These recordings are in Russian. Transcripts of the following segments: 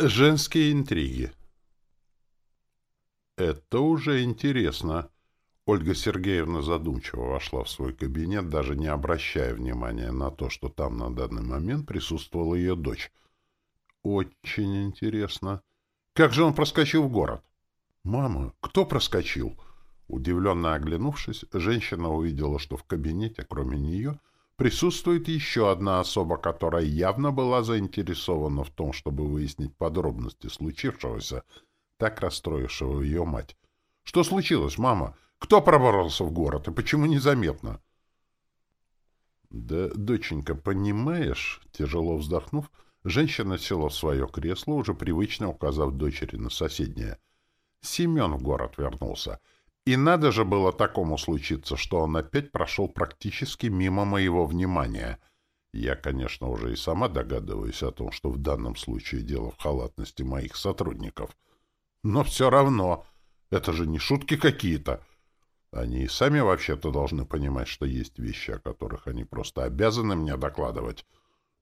Женские интриги. Это уже интересно. Ольга Сергеевна задумчиво вошла в свой кабинет, даже не обращая внимания на то, что там на данный момент присутствовала ее дочь. Очень интересно. Как же он проскочил в город? Мама, кто проскочил? Удивленно оглянувшись, женщина увидела, что в кабинете, кроме нее, Присутствует еще одна особа, которая явно была заинтересована в том, чтобы выяснить подробности случившегося, так расстроившего ее мать. «Что случилось, мама? Кто проборолся в город и почему незаметно?» «Да, доченька, понимаешь...» — тяжело вздохнув, женщина села в свое кресло, уже привычно указав дочери на соседнее. «Семен в город вернулся». И надо же было такому случиться, что он опять прошел практически мимо моего внимания. Я, конечно, уже и сама догадываюсь о том, что в данном случае дело в халатности моих сотрудников. Но все равно, это же не шутки какие-то. Они и сами вообще-то должны понимать, что есть вещи, о которых они просто обязаны мне докладывать.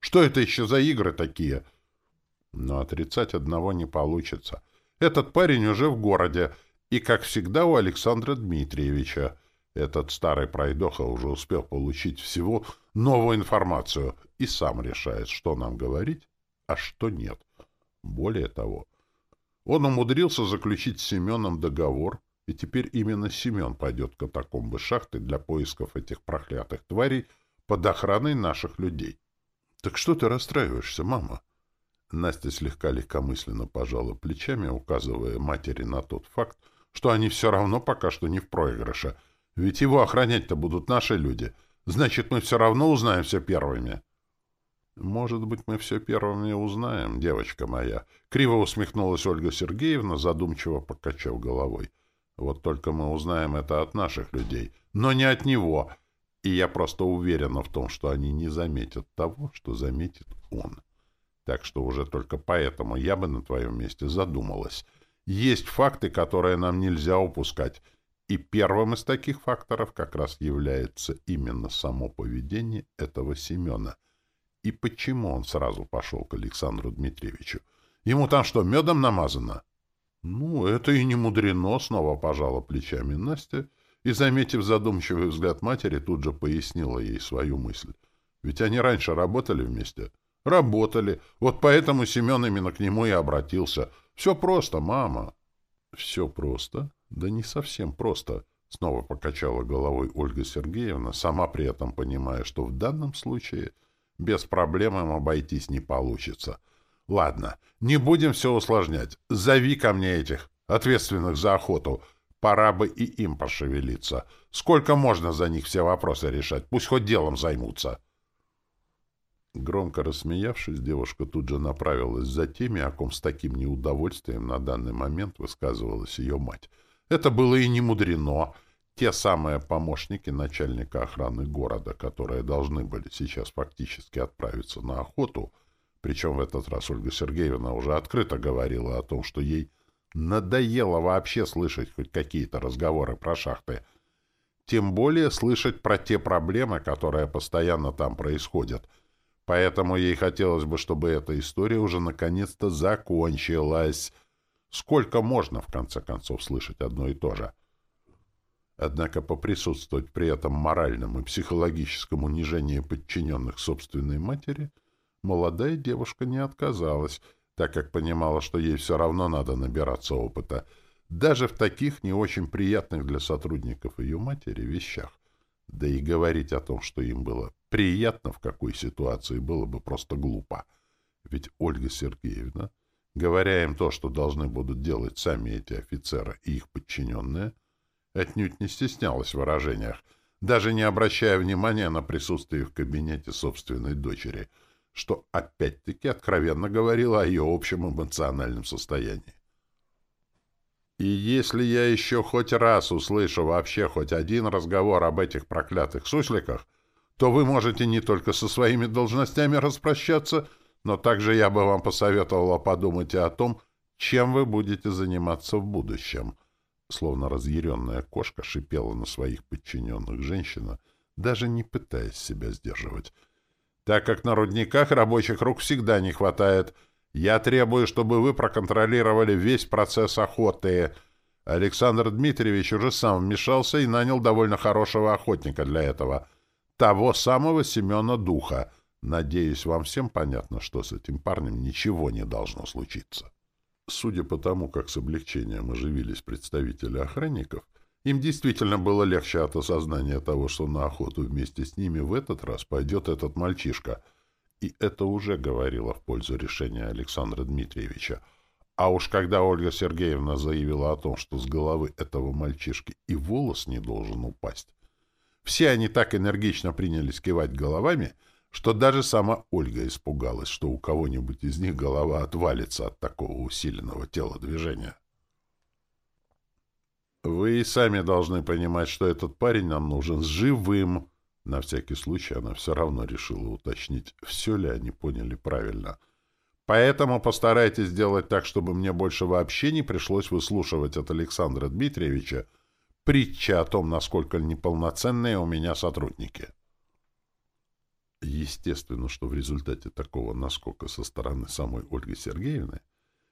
Что это еще за игры такие? Но отрицать одного не получится. Этот парень уже в городе, и, как всегда, у Александра Дмитриевича. Этот старый пройдоха уже успел получить всего новую информацию и сам решает, что нам говорить, а что нет. Более того, он умудрился заключить с Семеном договор, и теперь именно Семен пойдет к катакомбы шахты для поисков этих проклятых тварей под охраной наших людей. — Так что ты расстраиваешься, мама? Настя слегка легкомысленно пожала плечами, указывая матери на тот факт, что они все равно пока что не в проигрыше. Ведь его охранять-то будут наши люди. Значит, мы все равно узнаем все первыми. Может быть, мы все первыми узнаем, девочка моя. Криво усмехнулась Ольга Сергеевна, задумчиво покачав головой. Вот только мы узнаем это от наших людей, но не от него. И я просто уверена в том, что они не заметят того, что заметит он. Так что уже только поэтому я бы на твоем месте задумалась. Есть факты, которые нам нельзя упускать. И первым из таких факторов как раз является именно само поведение этого Семена. И почему он сразу пошел к Александру Дмитриевичу? Ему там что, медом намазано? Ну, это и не мудрено, снова пожала плечами Настя и, заметив задумчивый взгляд матери, тут же пояснила ей свою мысль. Ведь они раньше работали вместе. Работали. Вот поэтому Семен именно к нему и обратился — все просто, мама. Все просто? Да не совсем просто. Снова покачала головой Ольга Сергеевна, сама при этом понимая, что в данном случае без проблем им обойтись не получится. Ладно, не будем все усложнять. Зови ко мне этих, ответственных за охоту. Пора бы и им пошевелиться. Сколько можно за них все вопросы решать? Пусть хоть делом займутся. Громко рассмеявшись, девушка тут же направилась за теми, о ком с таким неудовольствием на данный момент высказывалась ее мать. Это было и не мудрено. Те самые помощники начальника охраны города, которые должны были сейчас фактически отправиться на охоту, причем в этот раз Ольга Сергеевна уже открыто говорила о том, что ей надоело вообще слышать хоть какие-то разговоры про шахты, тем более слышать про те проблемы, которые постоянно там происходят — Поэтому ей хотелось бы, чтобы эта история уже наконец-то закончилась. Сколько можно, в конце концов, слышать одно и то же? Однако поприсутствовать при этом моральном и психологическом унижении подчиненных собственной матери молодая девушка не отказалась, так как понимала, что ей все равно надо набираться опыта, даже в таких не очень приятных для сотрудников ее матери вещах. Да и говорить о том, что им было приятно в какой ситуации, было бы просто глупо. Ведь Ольга Сергеевна, говоря им то, что должны будут делать сами эти офицеры и их подчиненные, отнюдь не стеснялась в выражениях, даже не обращая внимания на присутствие в кабинете собственной дочери, что опять-таки откровенно говорило о ее общем эмоциональном состоянии. И если я еще хоть раз услышу вообще хоть один разговор об этих проклятых сусликах, то вы можете не только со своими должностями распрощаться, но также я бы вам посоветовала подумать и о том, чем вы будете заниматься в будущем. Словно разъяренная кошка шипела на своих подчиненных женщина, даже не пытаясь себя сдерживать. Так как на рудниках рабочих рук всегда не хватает — Я требую, чтобы вы проконтролировали весь процесс охоты. Александр Дмитриевич уже сам вмешался и нанял довольно хорошего охотника для этого. Того самого Семена Духа. Надеюсь, вам всем понятно, что с этим парнем ничего не должно случиться. Судя по тому, как с облегчением оживились представители охранников, им действительно было легче от осознания того, что на охоту вместе с ними в этот раз пойдет этот мальчишка. И это уже говорило в пользу решения Александра Дмитриевича. А уж когда Ольга Сергеевна заявила о том, что с головы этого мальчишки и волос не должен упасть, все они так энергично принялись кивать головами — что даже сама Ольга испугалась, что у кого-нибудь из них голова отвалится от такого усиленного телодвижения. «Вы и сами должны понимать, что этот парень нам нужен живым». На всякий случай она все равно решила уточнить, все ли они поняли правильно. «Поэтому постарайтесь сделать так, чтобы мне больше вообще не пришлось выслушивать от Александра Дмитриевича притчи о том, насколько неполноценные у меня сотрудники». Естественно, что в результате такого наскока со стороны самой Ольги Сергеевны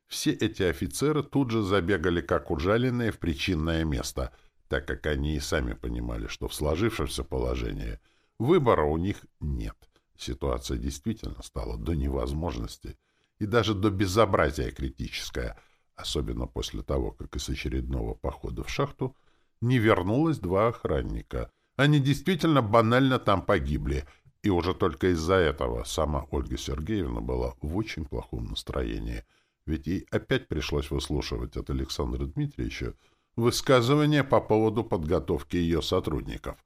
все эти офицеры тут же забегали как ужаленные в причинное место, так как они и сами понимали, что в сложившемся положении выбора у них нет. Ситуация действительно стала до невозможности и даже до безобразия критическая, особенно после того, как из очередного похода в шахту не вернулось два охранника. Они действительно банально там погибли — и уже только из-за этого сама Ольга Сергеевна была в очень плохом настроении, ведь ей опять пришлось выслушивать от Александра Дмитриевича высказывания по поводу подготовки ее сотрудников.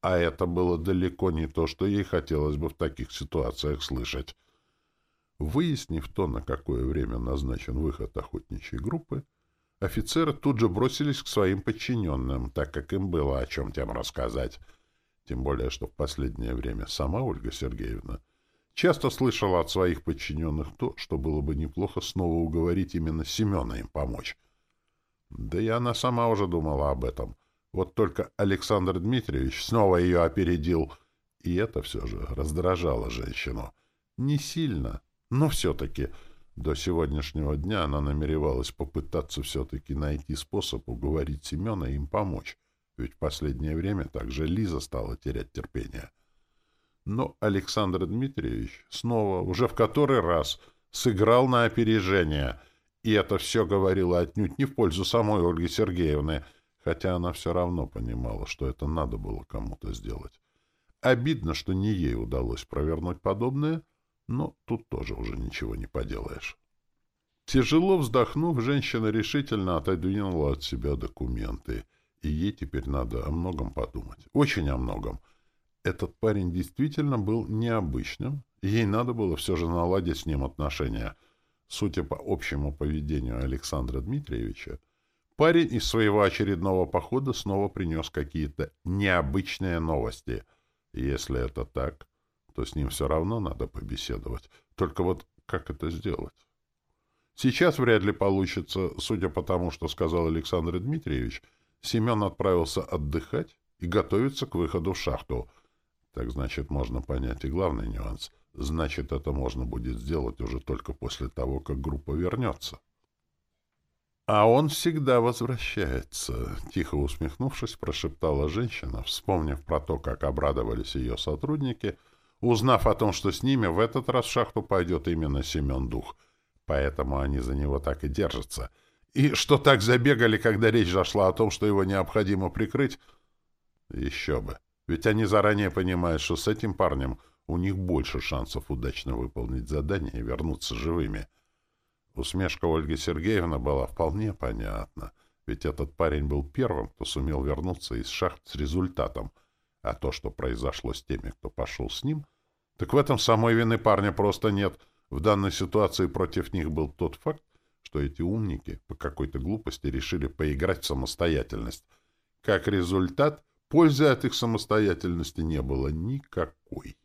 А это было далеко не то, что ей хотелось бы в таких ситуациях слышать. Выяснив то, на какое время назначен выход охотничьей группы, офицеры тут же бросились к своим подчиненным, так как им было о чем тем рассказать — тем более, что в последнее время сама Ольга Сергеевна часто слышала от своих подчиненных то, что было бы неплохо снова уговорить именно Семена им помочь. Да и она сама уже думала об этом. Вот только Александр Дмитриевич снова ее опередил, и это все же раздражало женщину. Не сильно, но все-таки до сегодняшнего дня она намеревалась попытаться все-таки найти способ уговорить Семена им помочь. Ведь в последнее время также Лиза стала терять терпение. Но Александр Дмитриевич снова, уже в который раз, сыграл на опережение, и это все говорило отнюдь не в пользу самой Ольги Сергеевны, хотя она все равно понимала, что это надо было кому-то сделать. Обидно, что не ей удалось провернуть подобное, но тут тоже уже ничего не поделаешь. Тяжело вздохнув, женщина решительно отодвинула от себя документы — и ей теперь надо о многом подумать. Очень о многом. Этот парень действительно был необычным, ей надо было все же наладить с ним отношения. Судя по общему поведению Александра Дмитриевича, парень из своего очередного похода снова принес какие-то необычные новости. Если это так, то с ним все равно надо побеседовать. Только вот как это сделать? Сейчас вряд ли получится, судя по тому, что сказал Александр Дмитриевич — Семен отправился отдыхать и готовиться к выходу в шахту. Так значит, можно понять и главный нюанс. Значит, это можно будет сделать уже только после того, как группа вернется. «А он всегда возвращается», — тихо усмехнувшись, прошептала женщина, вспомнив про то, как обрадовались ее сотрудники, узнав о том, что с ними в этот раз в шахту пойдет именно Семен Дух. Поэтому они за него так и держатся — и что так забегали, когда речь зашла о том, что его необходимо прикрыть? Еще бы. Ведь они заранее понимают, что с этим парнем у них больше шансов удачно выполнить задание и вернуться живыми. Усмешка Ольги Сергеевны была вполне понятна, ведь этот парень был первым, кто сумел вернуться из шахт с результатом, а то, что произошло с теми, кто пошел с ним, так в этом самой вины парня просто нет. В данной ситуации против них был тот факт, что эти умники по какой-то глупости решили поиграть в самостоятельность. Как результат, пользы от их самостоятельности не было никакой.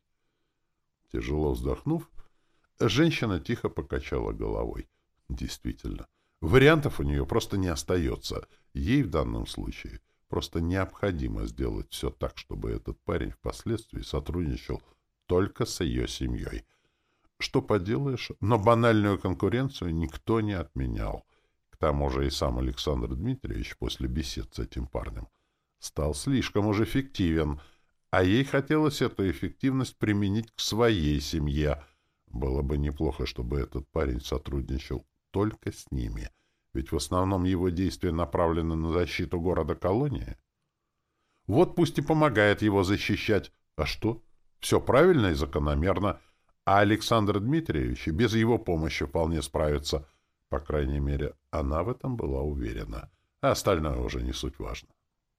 Тяжело вздохнув, женщина тихо покачала головой. Действительно, вариантов у нее просто не остается. Ей в данном случае просто необходимо сделать все так, чтобы этот парень впоследствии сотрудничал только с ее семьей — Что поделаешь, но банальную конкуренцию никто не отменял. К тому же и сам Александр Дмитриевич после бесед с этим парнем стал слишком уж эффективен, а ей хотелось эту эффективность применить к своей семье. Было бы неплохо, чтобы этот парень сотрудничал только с ними, ведь в основном его действия направлены на защиту города-колонии. Вот пусть и помогает его защищать. А что? Все правильно и закономерно. А Александр Дмитриевич без его помощи вполне справится. По крайней мере, она в этом была уверена. А остальное уже не суть важно.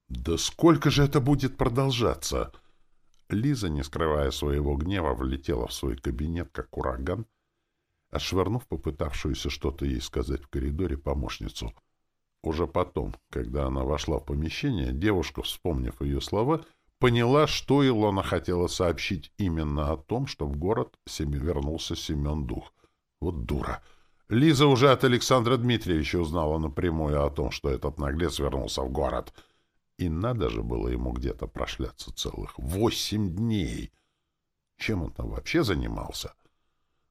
Да сколько же это будет продолжаться? Лиза, не скрывая своего гнева, влетела в свой кабинет, как ураган, отшвырнув попытавшуюся что-то ей сказать в коридоре помощницу. Уже потом, когда она вошла в помещение, девушка, вспомнив ее слова, поняла, что Илона хотела сообщить именно о том, что в город вернулся Семен Дух. Вот дура! Лиза уже от Александра Дмитриевича узнала напрямую о том, что этот наглец вернулся в город — и надо же было ему где-то прошляться целых восемь дней. Чем он там вообще занимался?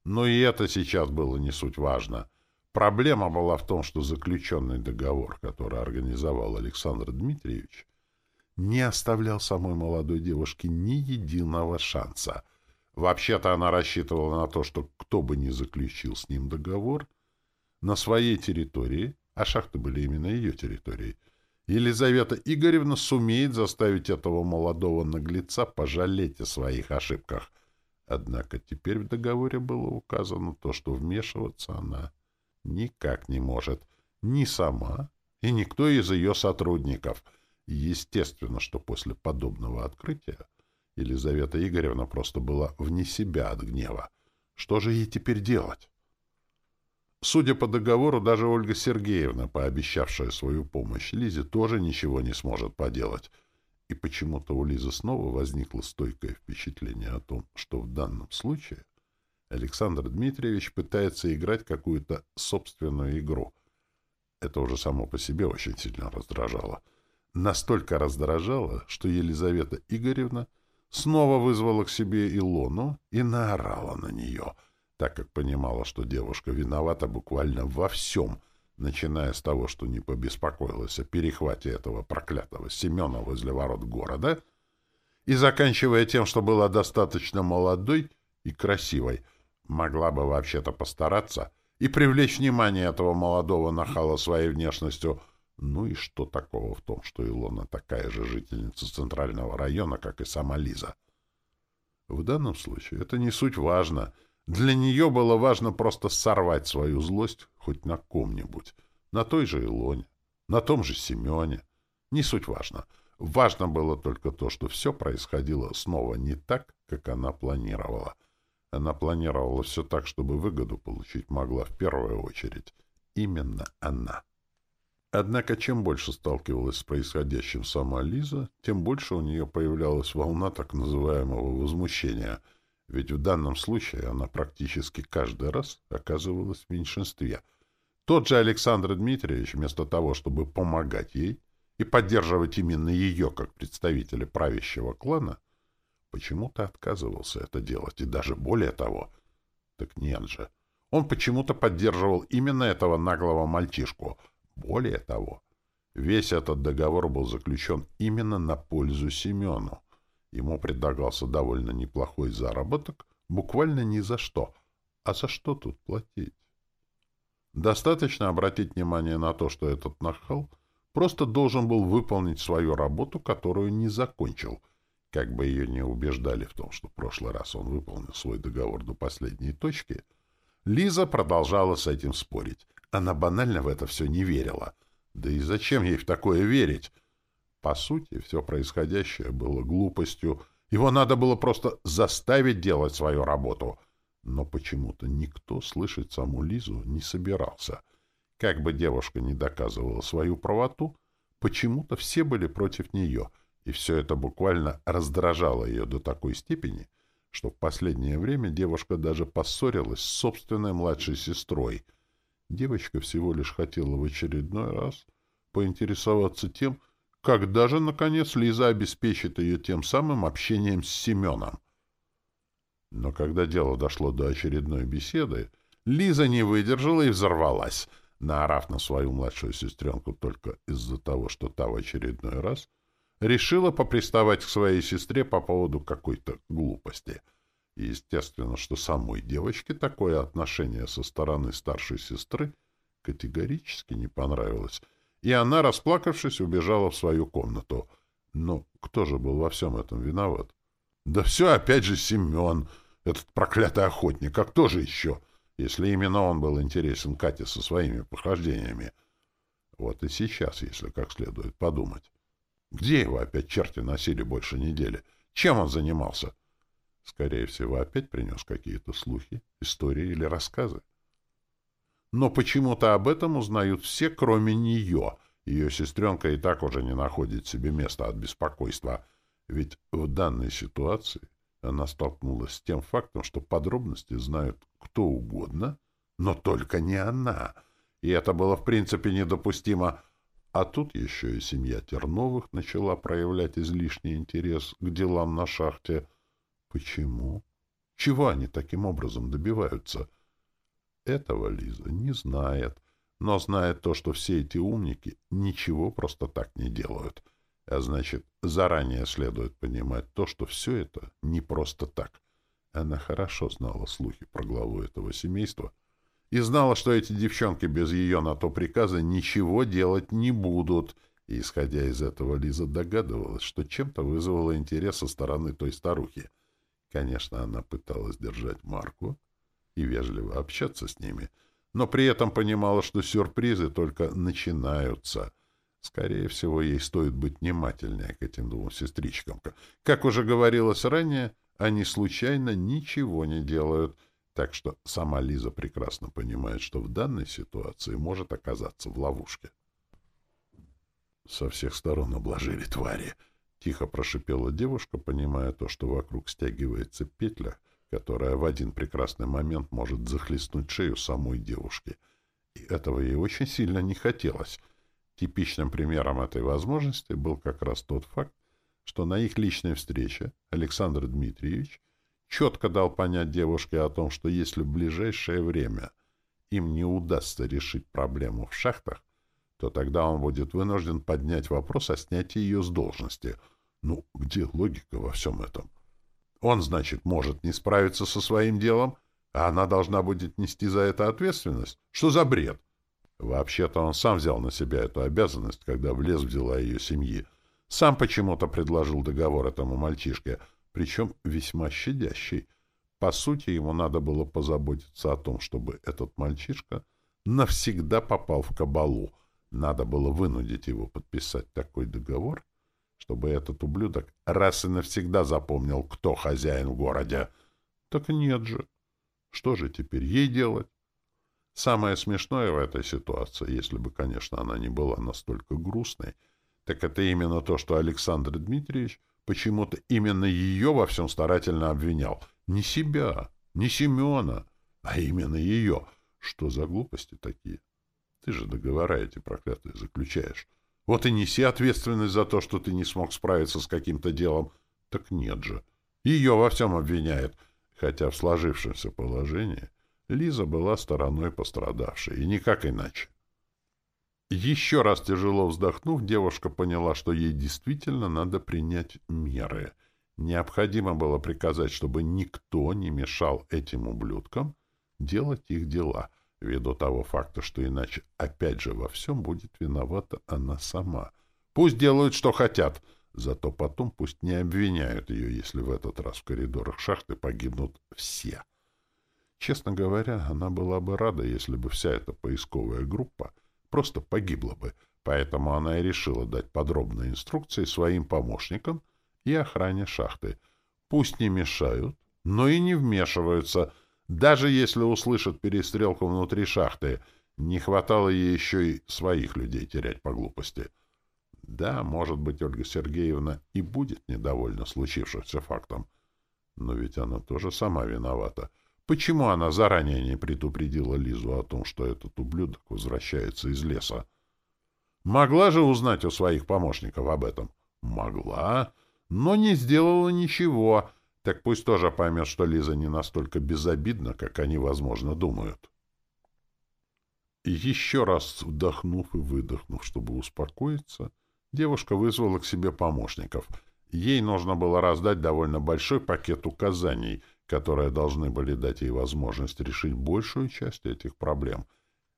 Но и это сейчас было не суть важно. Проблема была в том, что заключенный договор, который организовал Александр Дмитриевич, не оставлял самой молодой девушке ни единого шанса. Вообще-то она рассчитывала на то, что кто бы ни заключил с ним договор, на своей территории, а шахты были именно ее территорией, Елизавета Игоревна сумеет заставить этого молодого наглеца пожалеть о своих ошибках. Однако теперь в договоре было указано то, что вмешиваться она никак не может. Ни сама, и никто из ее сотрудников. Естественно, что после подобного открытия Елизавета Игоревна просто была вне себя от гнева. Что же ей теперь делать? Судя по договору, даже Ольга Сергеевна, пообещавшая свою помощь Лизе, тоже ничего не сможет поделать. И почему-то у Лизы снова возникло стойкое впечатление о том, что в данном случае Александр Дмитриевич пытается играть какую-то собственную игру. Это уже само по себе очень сильно раздражало. Настолько раздражало, что Елизавета Игоревна снова вызвала к себе Илону и наорала на нее — так как понимала, что девушка виновата буквально во всем, начиная с того, что не побеспокоилась о перехвате этого проклятого Семена возле ворот города, и заканчивая тем, что была достаточно молодой и красивой, могла бы вообще-то постараться и привлечь внимание этого молодого нахала своей внешностью. Ну и что такого в том, что Илона такая же жительница центрального района, как и сама Лиза? В данном случае это не суть важно — для нее было важно просто сорвать свою злость хоть на ком-нибудь. На той же Илоне, на том же Семене. Не суть важно. Важно было только то, что все происходило снова не так, как она планировала. Она планировала все так, чтобы выгоду получить могла в первую очередь именно она. Однако, чем больше сталкивалась с происходящим сама Лиза, тем больше у нее появлялась волна так называемого возмущения — ведь в данном случае она практически каждый раз оказывалась в меньшинстве. Тот же Александр Дмитриевич, вместо того, чтобы помогать ей и поддерживать именно ее как представителя правящего клана, почему-то отказывался это делать, и даже более того. Так нет же. Он почему-то поддерживал именно этого наглого мальчишку. Более того, весь этот договор был заключен именно на пользу Семену. Ему предлагался довольно неплохой заработок, буквально ни за что. А за что тут платить? Достаточно обратить внимание на то, что этот нахал просто должен был выполнить свою работу, которую не закончил, как бы ее не убеждали в том, что в прошлый раз он выполнил свой договор до последней точки, Лиза продолжала с этим спорить. Она банально в это все не верила. Да и зачем ей в такое верить? По сути, все происходящее было глупостью. Его надо было просто заставить делать свою работу. Но почему-то никто слышать саму Лизу не собирался. Как бы девушка не доказывала свою правоту, почему-то все были против нее, и все это буквально раздражало ее до такой степени, что в последнее время девушка даже поссорилась с собственной младшей сестрой. Девочка всего лишь хотела в очередной раз поинтересоваться тем, когда же, наконец, Лиза обеспечит ее тем самым общением с Семеном? Но когда дело дошло до очередной беседы, Лиза не выдержала и взорвалась, наорав на свою младшую сестренку только из-за того, что та в очередной раз решила поприставать к своей сестре по поводу какой-то глупости. И естественно, что самой девочке такое отношение со стороны старшей сестры категорически не понравилось, и она, расплакавшись, убежала в свою комнату. Но кто же был во всем этом виноват? Да все опять же Семен, этот проклятый охотник, а кто же еще, если именно он был интересен Кате со своими похождениями? Вот и сейчас, если как следует подумать. Где его опять черти носили больше недели? Чем он занимался? Скорее всего, опять принес какие-то слухи, истории или рассказы. Но почему-то об этом узнают все, кроме нее. Ее сестренка и так уже не находит себе места от беспокойства. Ведь в данной ситуации она столкнулась с тем фактом, что подробности знают кто угодно, но только не она. И это было в принципе недопустимо. А тут еще и семья Терновых начала проявлять излишний интерес к делам на шахте. Почему? Чего они таким образом добиваются? — этого Лиза не знает, но знает то, что все эти умники ничего просто так не делают. А значит, заранее следует понимать то, что все это не просто так. Она хорошо знала слухи про главу этого семейства и знала, что эти девчонки без ее на то приказа ничего делать не будут. И, исходя из этого, Лиза догадывалась, что чем-то вызвало интерес со стороны той старухи. Конечно, она пыталась держать марку, и вежливо общаться с ними, но при этом понимала, что сюрпризы только начинаются. Скорее всего, ей стоит быть внимательнее к этим двум сестричкам. Как уже говорилось ранее, они случайно ничего не делают, так что сама Лиза прекрасно понимает, что в данной ситуации может оказаться в ловушке. Со всех сторон обложили твари. Тихо прошипела девушка, понимая то, что вокруг стягивается петля — которая в один прекрасный момент может захлестнуть шею самой девушки. И этого ей очень сильно не хотелось. Типичным примером этой возможности был как раз тот факт, что на их личной встрече Александр Дмитриевич четко дал понять девушке о том, что если в ближайшее время им не удастся решить проблему в шахтах, то тогда он будет вынужден поднять вопрос о снятии ее с должности. Ну, где логика во всем этом? — он, значит, может не справиться со своим делом, а она должна будет нести за это ответственность. Что за бред? Вообще-то он сам взял на себя эту обязанность, когда в дела ее семьи. Сам почему-то предложил договор этому мальчишке, причем весьма щадящий. По сути, ему надо было позаботиться о том, чтобы этот мальчишка навсегда попал в кабалу. Надо было вынудить его подписать такой договор, чтобы этот ублюдок раз и навсегда запомнил, кто хозяин в городе. Так нет же. Что же теперь ей делать? Самое смешное в этой ситуации, если бы, конечно, она не была настолько грустной, так это именно то, что Александр Дмитриевич почему-то именно ее во всем старательно обвинял. Не себя, не Семена, а именно ее. Что за глупости такие? Ты же договора эти проклятые заключаешь. Вот и неси ответственность за то, что ты не смог справиться с каким-то делом. Так нет же. Ее во всем обвиняет. Хотя в сложившемся положении Лиза была стороной пострадавшей, и никак иначе. Еще раз тяжело вздохнув, девушка поняла, что ей действительно надо принять меры. Необходимо было приказать, чтобы никто не мешал этим ублюдкам делать их дела — ввиду того факта, что иначе опять же во всем будет виновата она сама. Пусть делают, что хотят, зато потом пусть не обвиняют ее, если в этот раз в коридорах шахты погибнут все. Честно говоря, она была бы рада, если бы вся эта поисковая группа просто погибла бы, поэтому она и решила дать подробные инструкции своим помощникам и охране шахты. Пусть не мешают, но и не вмешиваются — даже если услышат перестрелку внутри шахты, не хватало ей еще и своих людей терять по глупости. Да, может быть, Ольга Сергеевна и будет недовольна случившимся фактом. Но ведь она тоже сама виновата. Почему она заранее не предупредила Лизу о том, что этот ублюдок возвращается из леса? Могла же узнать у своих помощников об этом? Могла, но не сделала ничего — так пусть тоже поймет, что Лиза не настолько безобидна, как они, возможно, думают. Еще раз вдохнув и выдохнув, чтобы успокоиться, девушка вызвала к себе помощников. Ей нужно было раздать довольно большой пакет указаний, которые должны были дать ей возможность решить большую часть этих проблем,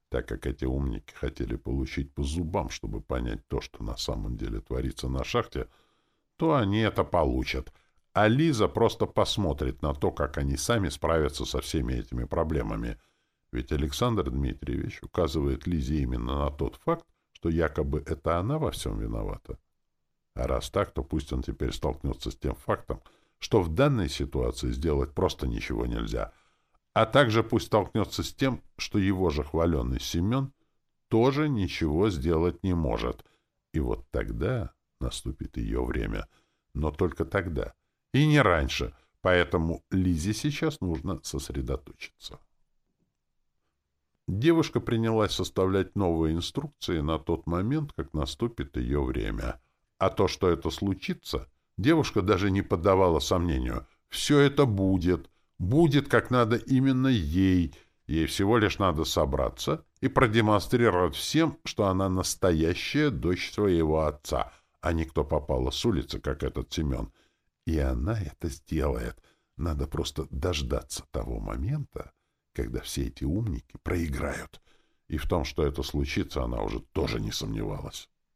так как эти умники хотели получить по зубам, чтобы понять то, что на самом деле творится на шахте, то они это получат — а Лиза просто посмотрит на то, как они сами справятся со всеми этими проблемами. Ведь Александр Дмитриевич указывает Лизе именно на тот факт, что якобы это она во всем виновата. А раз так, то пусть он теперь столкнется с тем фактом, что в данной ситуации сделать просто ничего нельзя, а также пусть столкнется с тем, что его же хваленный Семен тоже ничего сделать не может. И вот тогда наступит ее время. Но только тогда — и не раньше, поэтому Лизе сейчас нужно сосредоточиться. Девушка принялась составлять новые инструкции на тот момент, как наступит ее время. А то, что это случится, девушка даже не поддавала сомнению. Все это будет. Будет, как надо именно ей. Ей всего лишь надо собраться и продемонстрировать всем, что она настоящая дочь своего отца, а не кто попала с улицы, как этот Семен — и она это сделает. Надо просто дождаться того момента, когда все эти умники проиграют. И в том, что это случится, она уже тоже не сомневалась.